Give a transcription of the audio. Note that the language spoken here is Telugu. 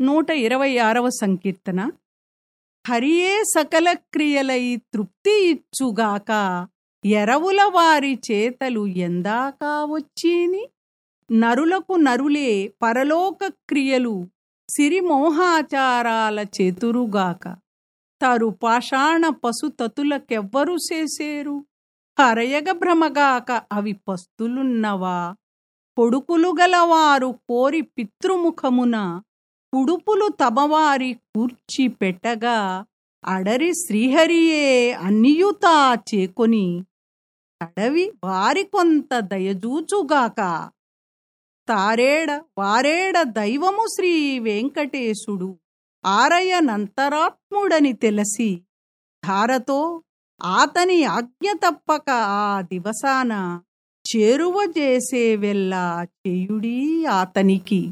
నూట ఇరవై ఆరవ సంకీర్తన. హరియే సకల క్రియలై తృప్తి ఇచ్చుగాక ఎరవుల వారి చేతలు ఎందాకా వచ్చీని. నరులకు నరులే పరలోక క్రియలు సిరిమోహాచారాల చేతురుగాక. తరు పాషాణ పశుతతులకెవ్వరు చేసేరు? హరయగ భ్రమగాక అవి పస్తులున్నవా? కొడుకులు గలవారు కోరి పితృముఖమున కుడుపులు తమవారి కూర్చి పెట్టగా అడరి శ్రీహరియే అన్నియుతా చేకొని అడవి వారి కొంత దయజూచుగాక. తారేడ వారేడ దైవము శ్రీ వెంకటేశుడు ఆరయనంతరాత్ముడని తెలిసి ధారతో ఆతని ఆజ్ఞ తప్పక ఆ దివసాన చేరువ చేసే వెళ్ళా చేయుడీ ఆతనికి.